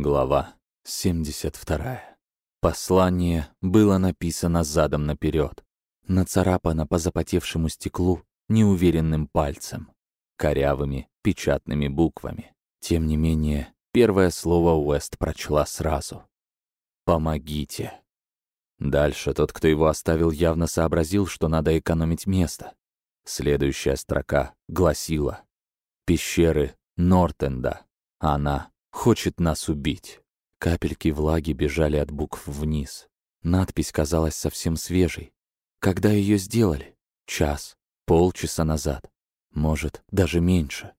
Глава 72. Послание было написано задом наперед, нацарапано по запотевшему стеклу неуверенным пальцем, корявыми печатными буквами. Тем не менее, первое слово Уэст прочла сразу. «Помогите». Дальше тот, кто его оставил, явно сообразил, что надо экономить место. Следующая строка гласила «Пещеры Нортенда. Она Хочет нас убить. Капельки влаги бежали от букв вниз. Надпись казалась совсем свежей. Когда ее сделали? Час, полчаса назад. Может, даже меньше.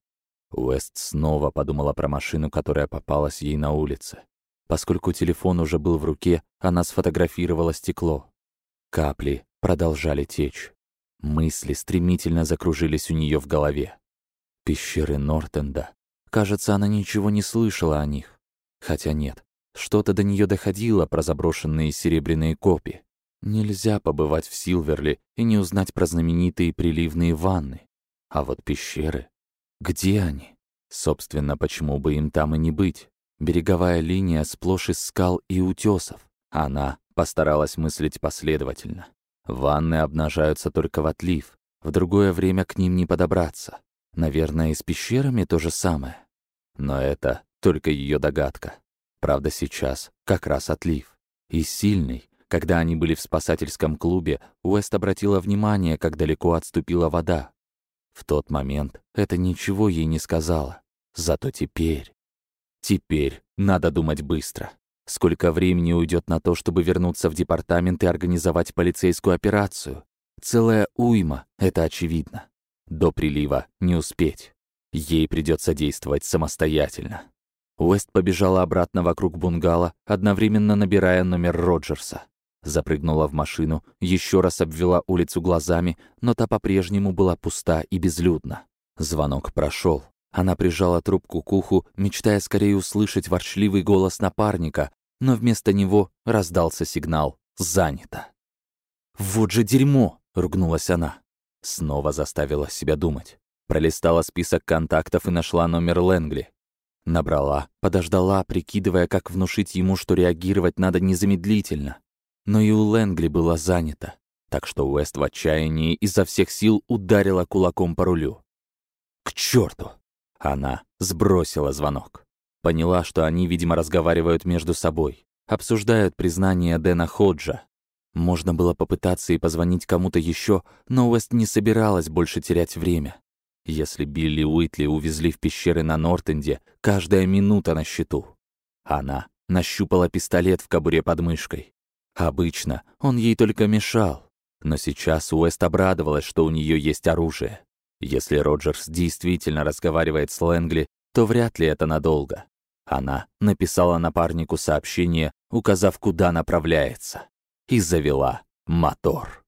Уэст снова подумала про машину, которая попалась ей на улице. Поскольку телефон уже был в руке, она сфотографировала стекло. Капли продолжали течь. Мысли стремительно закружились у нее в голове. Пещеры Нортенда Кажется, она ничего не слышала о них. Хотя нет, что-то до нее доходило про заброшенные серебряные копии. Нельзя побывать в Силверли и не узнать про знаменитые приливные ванны. А вот пещеры... Где они? Собственно, почему бы им там и не быть? Береговая линия сплошь из скал и утесов. Она постаралась мыслить последовательно. Ванны обнажаются только в отлив, в другое время к ним не подобраться. Наверное, и с пещерами то же самое. Но это только ее догадка. Правда, сейчас как раз отлив. И сильный. Когда они были в спасательском клубе, Уэст обратила внимание, как далеко отступила вода. В тот момент это ничего ей не сказала. Зато теперь... Теперь надо думать быстро. Сколько времени уйдет на то, чтобы вернуться в департамент и организовать полицейскую операцию? Целая уйма, это очевидно. До прилива не успеть. Ей придется действовать самостоятельно. Уэст побежала обратно вокруг бунгало, одновременно набирая номер Роджерса. Запрыгнула в машину, еще раз обвела улицу глазами, но та по-прежнему была пуста и безлюдна. Звонок прошел. Она прижала трубку к уху, мечтая скорее услышать ворчливый голос напарника, но вместо него раздался сигнал «Занято». «Вот же дерьмо!» — ругнулась она. Снова заставила себя думать. Пролистала список контактов и нашла номер Лэнгли. Набрала, подождала, прикидывая, как внушить ему, что реагировать надо незамедлительно. Но и у Лэнгли было занято, так что Уэст в отчаянии изо всех сил ударила кулаком по рулю. «К черту! Она сбросила звонок. Поняла, что они, видимо, разговаривают между собой, обсуждают признание Дэна Ходжа, можно было попытаться и позвонить кому-то еще, но Уэст не собиралась больше терять время. Если Билли Уитли увезли в пещеры на Нортенде, каждая минута на счету. Она нащупала пистолет в кобуре под мышкой. Обычно он ей только мешал, но сейчас Уэст обрадовалась, что у нее есть оружие. Если Роджерс действительно разговаривает с Лэнгли, то вряд ли это надолго. Она написала напарнику сообщение, указав, куда направляется и завела мотор.